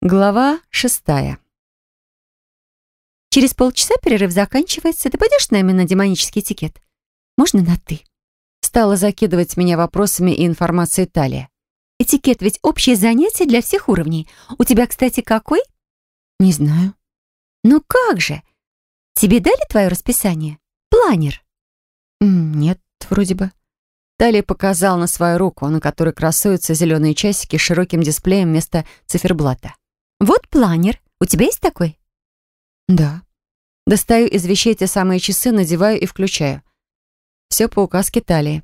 Глава шестая. Через полчаса перерыв заканчивается. Ты пойдешь с нами на демонический этикет? Можно на «ты»?» Стала закидывать меня вопросами и информацией Талия. «Этикет ведь общее занятие для всех уровней. У тебя, кстати, какой?» «Не знаю». «Ну как же? Тебе дали твое расписание? Планер?» «Нет, вроде бы». Талия показал на свою руку, на которой красуются зеленые часики с широким дисплеем вместо циферблата. «Вот планер. У тебя есть такой?» «Да». Достаю из вещей те самые часы, надеваю и включаю. Все по указке талии.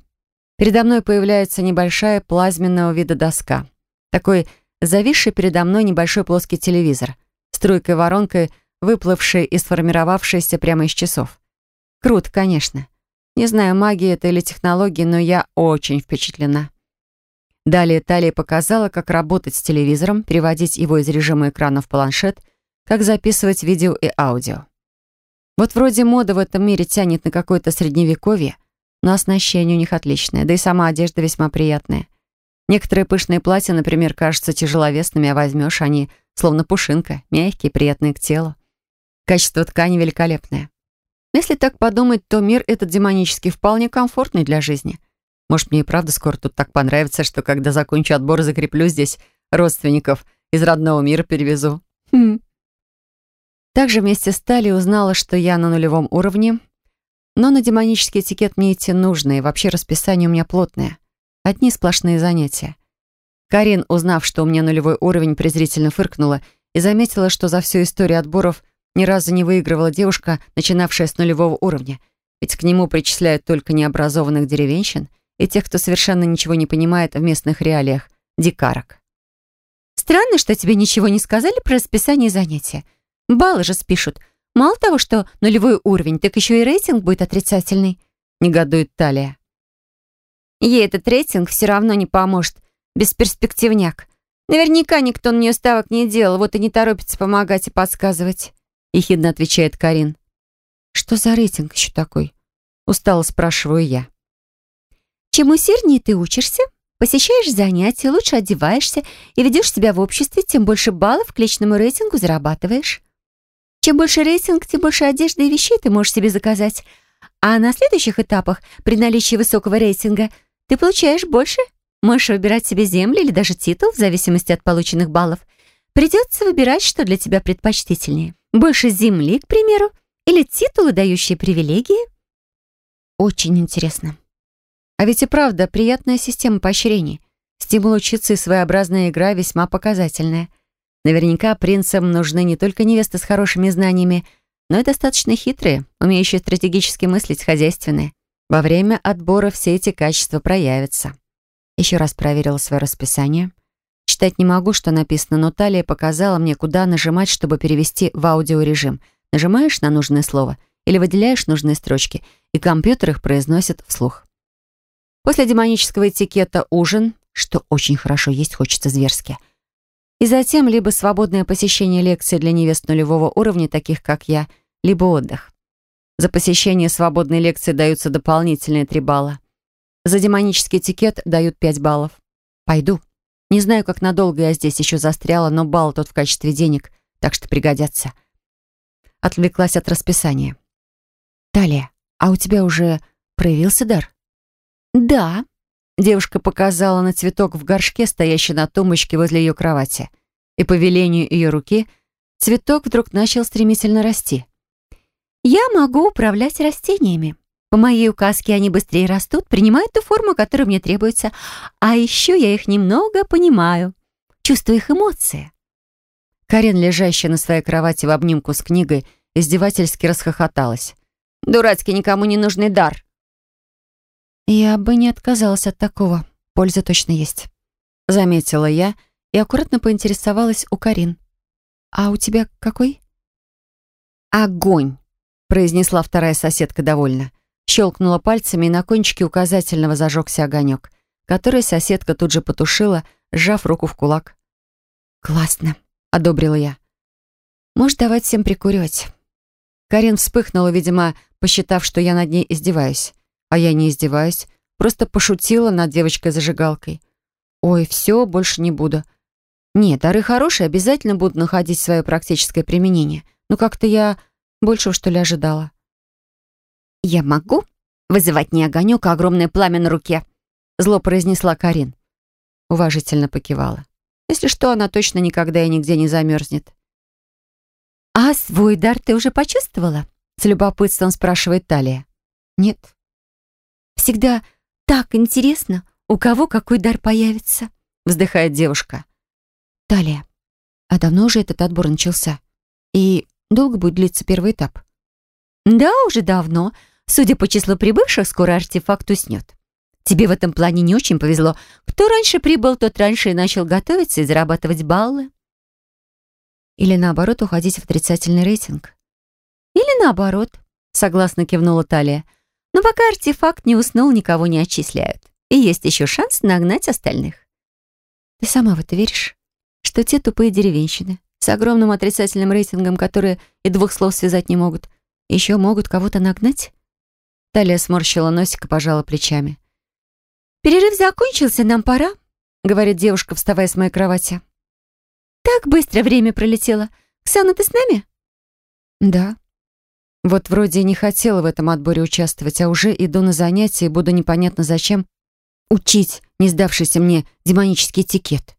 Передо мной появляется небольшая плазменного вида доска. Такой зависший передо мной небольшой плоский телевизор. Струйкой-воронкой, выплывший и сформировавшийся прямо из часов. Круто, конечно. Не знаю, магия это или технологии, но я очень впечатлена. Далее Талия показала, как работать с телевизором, переводить его из режима экрана в планшет, как записывать видео и аудио. Вот вроде мода в этом мире тянет на какое-то средневековье, но оснащение у них отличное, да и сама одежда весьма приятная. Некоторые пышные платья, например, кажутся тяжеловесными, а возьмешь они словно пушинка, мягкие, приятные к телу. Качество ткани великолепное. Если так подумать, то мир этот демонический вполне комфортный для жизни. Может, мне и правда скоро тут так понравится, что когда закончу отбор, закреплю здесь родственников, из родного мира перевезу. Хм. Также вместе с Тали узнала, что я на нулевом уровне, но на демонический этикет мне идти нужно, и вообще расписание у меня плотное. Одни сплошные занятия. Карин, узнав, что у меня нулевой уровень, презрительно фыркнула и заметила, что за всю историю отборов ни разу не выигрывала девушка, начинавшая с нулевого уровня, ведь к нему причисляют только необразованных деревенщин — и тех, кто совершенно ничего не понимает в местных реалиях, дикарок. «Странно, что тебе ничего не сказали про расписание занятия. Баллы же спишут. Мало того, что нулевой уровень, так еще и рейтинг будет отрицательный», — негодует Талия. «Ей этот рейтинг все равно не поможет. Бесперспективняк. Наверняка никто на нее ставок не делал, вот и не торопится помогать и подсказывать», — ехидно отвечает Карин. «Что за рейтинг еще такой?» — устало спрашиваю я. Чем усерднее ты учишься, посещаешь занятия, лучше одеваешься и ведешь себя в обществе, тем больше баллов к личному рейтингу зарабатываешь. Чем больше рейтинг, тем больше одежды и вещей ты можешь себе заказать. А на следующих этапах, при наличии высокого рейтинга, ты получаешь больше. Можешь выбирать себе земли или даже титул, в зависимости от полученных баллов. Придется выбирать, что для тебя предпочтительнее. Больше земли, к примеру, или титулы, дающие привилегии. Очень интересно. А ведь и правда, приятная система поощрений. Стимул учиться и своеобразная игра весьма показательная. Наверняка принцам нужны не только невесты с хорошими знаниями, но и достаточно хитрые, умеющие стратегически мыслить, хозяйственные. Во время отбора все эти качества проявятся. Еще раз проверила свое расписание. Читать не могу, что написано, но Талия показала мне, куда нажимать, чтобы перевести в аудиорежим. Нажимаешь на нужное слово или выделяешь нужные строчки, и компьютер их произносит вслух. После демонического этикета ужин, что очень хорошо есть хочется зверски. И затем либо свободное посещение лекций для невест нулевого уровня, таких как я, либо отдых. За посещение свободной лекции даются дополнительные 3 балла. За демонический этикет дают 5 баллов. Пойду. Не знаю, как надолго я здесь еще застряла, но балл тот в качестве денег, так что пригодятся. Отвлеклась от расписания. Талия, а у тебя уже проявился дар? «Да», — девушка показала на цветок в горшке, стоящий на тумбочке возле ее кровати. И по велению ее руки цветок вдруг начал стремительно расти. «Я могу управлять растениями. По моей указке они быстрее растут, принимают ту форму, которая мне требуется. А еще я их немного понимаю, чувствую их эмоции». Карен, лежащая на своей кровати в обнимку с книгой, издевательски расхохоталась. «Дурацкий никому не нужный дар. «Я бы не отказалась от такого. Польза точно есть», — заметила я и аккуратно поинтересовалась у Карин. «А у тебя какой?» «Огонь», — произнесла вторая соседка довольно. Щелкнула пальцами, и на кончике указательного зажегся огонек, который соседка тут же потушила, сжав руку в кулак. «Классно», — одобрила я. «Может, давать всем прикуривать?» Карин вспыхнула, видимо, посчитав, что я над ней издеваюсь. А я не издеваюсь, просто пошутила над девочкой-зажигалкой. Ой, все, больше не буду. Нет, дары хорошие, обязательно будут находить свое практическое применение. Но как-то я большего, что ли, ожидала. «Я могу вызывать не огонек, а огромное пламя на руке», зло произнесла Карин. Уважительно покивала. Если что, она точно никогда и нигде не замерзнет. «А свой дар ты уже почувствовала?» С любопытством спрашивает Талия. «Нет». «Всегда так интересно, у кого какой дар появится», вздыхает девушка. «Талия, а давно уже этот отбор начался? И долго будет длиться первый этап?» «Да, уже давно. Судя по числу прибывших, скоро артефакт уснет. Тебе в этом плане не очень повезло. Кто раньше прибыл, тот раньше и начал готовиться и зарабатывать баллы. Или наоборот, уходить в отрицательный рейтинг. Или наоборот, согласно кивнула Талия. Но пока артефакт не уснул, никого не отчисляют. И есть еще шанс нагнать остальных. Ты сама в это веришь? Что те тупые деревенщины с огромным отрицательным рейтингом, которые и двух слов связать не могут, еще могут кого-то нагнать? Талия сморщила носик и пожала плечами. «Перерыв закончился, нам пора», — говорит девушка, вставая с моей кровати. «Так быстро время пролетело. Ксана, ты с нами?» «Да». Вот вроде не хотела в этом отборе участвовать, а уже иду на занятия и буду непонятно зачем учить не сдавшийся мне демонический этикет.